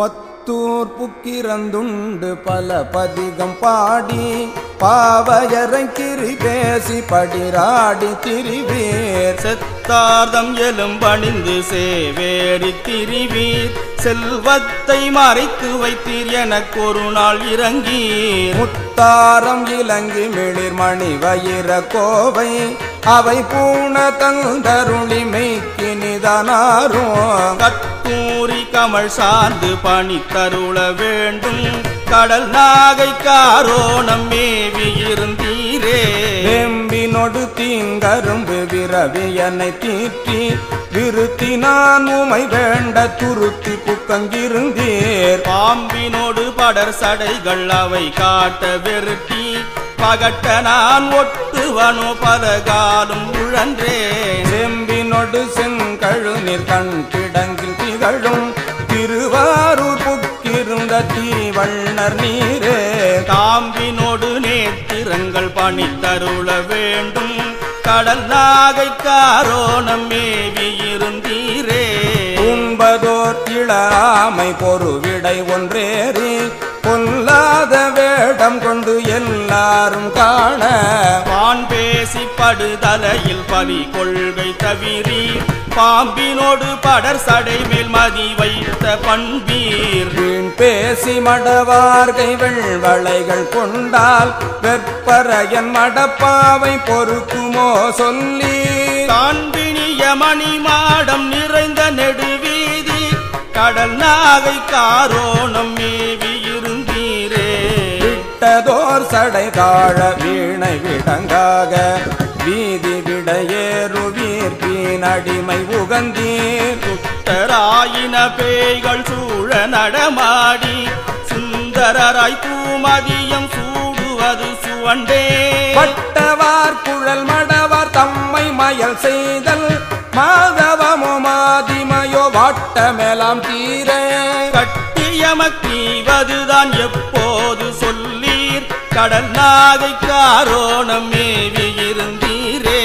Batur புக்கிரந்துண்டு பல பதிகம் பாடி பாவையரை திரி பேசி படிராடி திரிவேர். செத்தார்தம் எலும்பணிந்து சேவேரி திரிவீர். செல்வத்தை மறைத்து வைத்தீர் எனக்கு ஒரு நாள் இறங்கீர். முத்தாரம் இலங்கி மிளிர் மணி வயிற கோவை அவை பூண தந்தருளி மெய்க்கு நிதனாரும். கத்தூரி கமல் சார்ந்து பணி தருள வேண்டும். கடல் நாகை காரோணம் மேவி இருந்தீரே. வேம்பினொடு தீங்கரும்பு விரவியனை தீற்றி விருத்தி நான் உமை வேண்ட துருத்தி புக்கங்கிருந்தீர். பாம்பினோடு படர் சடைகள் அவை காட்ட வெறுட்டி பகட்ட நான் ஒட்டுவனோ பலகாலும் உழன்றேன். செம்பினொடு செங்கழு நீர் கண் கிடங்கில் திகழும் திருவாரூர் புக்கிருந்த தீவண்ணர் நீரே. காம்பினோடு நேத்திரங்கள் பணி தருள வேண்டும். கடல் நாகை காரோணம் மேவி இருந்தீரே. உண்பதோர் இளராமை பொறுவிடை ஒன்றேறி பொல்லாத வேடம் கொண்டு எல்லாரும் காண பான் பேசி படுதலையில் பலி கொள்கை தவிரி பாம்பினோடு படர் சடை மேல் மதி வைத்த பண்பீர். பேசி மடவார்கை வெள்வளைகள் கொண்டால் வெற்பரையன் மடப்பாவை பொறுக்குமோ சொல்லி காண்பினிய மணி மாடம் நிறைந்த நெடுவீதி. கடல் நாகை காரோணம் மேவி விட்டதோர் சடை தாழ வீணை விடங்காக. வீதி விடையேறுவீர் அடிமை உகந்தீர். புத்தராயின பேய்கள் சூழ நடமாடி. சுந்தரராய் தூமதியம் சூடுவது சுவண்டே. பட்டவார் குழல் மடவார் தம்மை மயல் செய்தல். மாதவமோ மாதிமயோ வாட்டமெலாம் தீர. கட்டியமக்கீவதுதான் சொல்லீர் கடல் நாகை காரோணம் மேவி இருந்தீரே.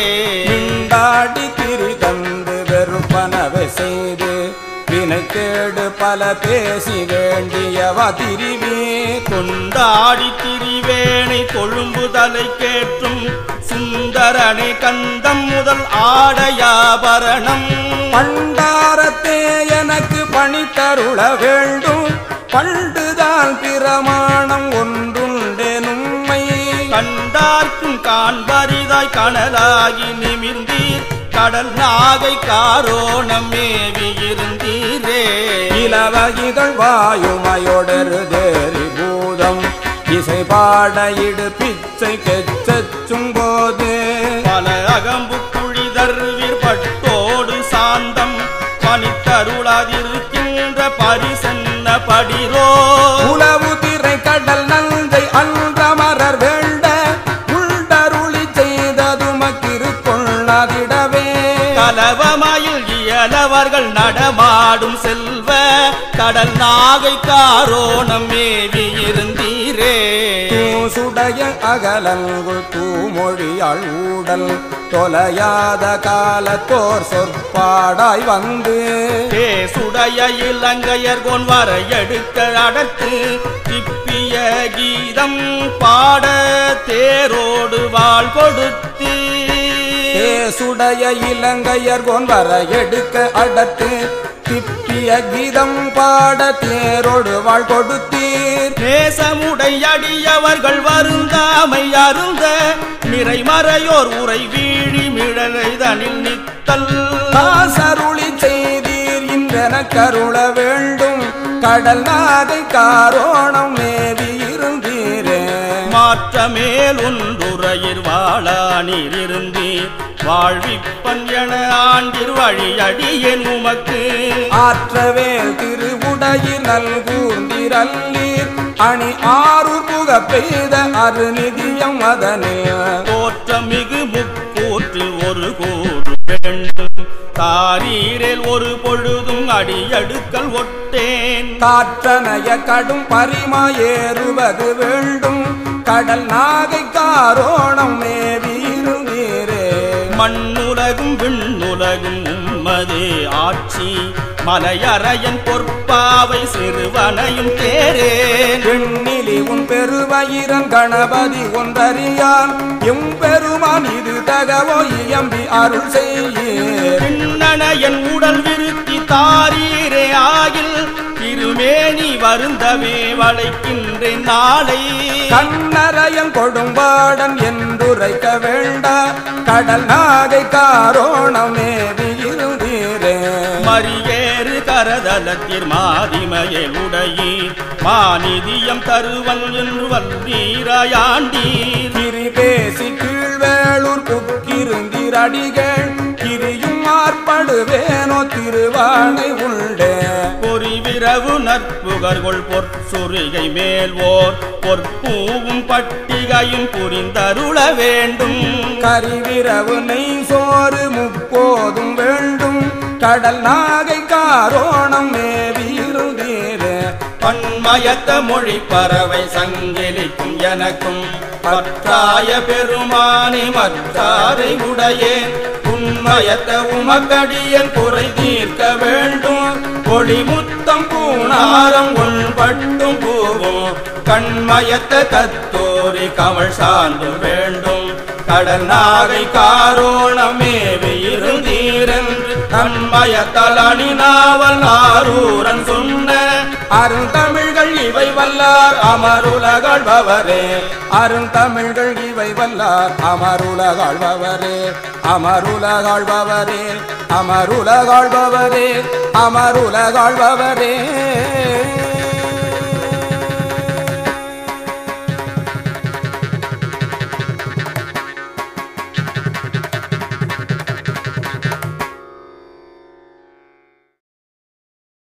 மிண்டாடி திரி தந்து வெறுப்பனவை செய்து வினைக்கேடு பல பேசி வேண்டியவ திரிவீர் கொண்டாடி திரிவேணை கொழும்பு தலை கேற்றும் சுந்தரனை கந்தம் முதல் ஆடையாபரணம். பண்டாரத்தே எனக்கு பணி தருள வேண்டும். பண்டுதான் பிரமாணம் கண்டார்க்கும் காண்பரிதாய் கனலாகி நிமிர்ந்தீர். கடல் நாகை காரோணம் மேவி இருந்தீரே. இலவ இதழ் வாயுமையொடரு தேரி பூதம். இசை பாட இடு பிச்சை கெச்சச்சும் போது பல அகம்பு குழிதர்வீர் பட்டோடு சாந்தம். பனித்தருளாதிருக்கின்ற பரிசன்ன படிரோ. நடமாடும் செல்வ கடல் நாகை காரோணம் மேவி இருந்தீரே. தூசுடைய அகலங்குள் தூமொழியாள் ஊடல் தொலையாத காலத்தோர் சொற்பாடாய் வந்து. பேசுடைய இலங்கையர் கொன் வர எடுக்க அடர்த்து திப்பிய கீதம் பாட தேரோடு வாழ் கொடுத்து தேசுடைய இலங்கையர் கொன்வர எடுக்க அடத்து. திப்பிய கீதம் பாட தேரோடு வாழ் கொடுத்தீர். நேசமுடையடியவர்கள் வருந்தாமை அருந்த. நிறைமறையோர் உரை வீழி மிழலைதனில் நித்தல். காசருளி செய்தீர் இன்றென கருள வேண்டும். கடல் நாதை காரோணம் மேவி இருந்தீரே. மாற்ற மேல் ஒன்றுரையிர் வாழா நீர் இருந்தீர். வாழ்விப்பன் என ஆண்டிர் வழி அடியேன் உமக்கு. ஆற்றவேல் திருவுடையில் நல்கூர்ந்திரல்லீர் அணி ஆரூர் புக பெய்த அருநிதியம் அதனில் தோற்றம் மிகு முக்கூற்றில் ஒரு கூறு வேண்டும். தாரீரில் ஒரு பொழுதும் அடியடுக்கல் ஒட்டேன். காற்றனைய கடும் பரிமா ஏறுவது வேண்டும். கடல் நாகை காரோணம் மேவியிருந்தீரே மண்ணுலகும் விண்ணுலகும் உம்மதே ஆட்சி. மலையறையன் பொற்பாவை சிறுவனையும் தேரேன் எண்ணிலி உன் பெருவயிரன் கணபதி ஒன்றறியான். எம்பெருமான் இது தகவோ இயம்பி அருள் செய்யேன் உடல் விருத்தி தாரீரே. ஆகில் வருந்தவே வளைக்கின்றேன் நாளை. கண்ணரையன் கொடும்பாடன் என்றுரைக்க வேண்டா. கடல் நாகை காரோணமே இருந்தீரே. மரியேறு கரதலத்திற் மாதிமையை உடையீர் மாநிதியம் தருவன் என்று வந்தீராயாண்டீர். கிரி பேசி கீழ்வேளூர் கிரியும் மார்படுவேனோ திருவானை உண்டே பொறிவிரவு நற்புகர்கொள் பொற்சுரிகை மேல்வோர் பொற்பூவும் பட்டிகையும் புரிந்தருள வேண்டும். கரிவிரவு நெய் சோறு முப்போதும் வேண்டும். கடல் நாகை காரோணம் மேவியிருந்தீரே பன்மயத்த மொழி பறவை சங்கிலிக்கும் எனக்கும். பற்றாய பெருமானி மற்றாரை உடையேன். உண்மயத்த உமக்கடியன் குறை தீர்க்க வேண்டும். ஒளிமுத்தம் பூணாரம் உள்பட்டும் பூவும். கண்மயத்த கத்தோரி கமல் சார்ந்து வேண்டும். கடல் நாகை காரோணமேவி இருந்தீரன் தன்மயத்தல் அணிநாவல் ஆரூரன் சொன்ன அருந்தமிழ்கள் இவை வல்லார் அமருலகாழ்பவரே. அருந்தமிழ்கள் இவை வல்லார் அமருலகாழ்பவரே. அமருலகாழ்பவரே அமருலகாழ்பவரே அமருலகாழ்பவரே.